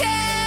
care.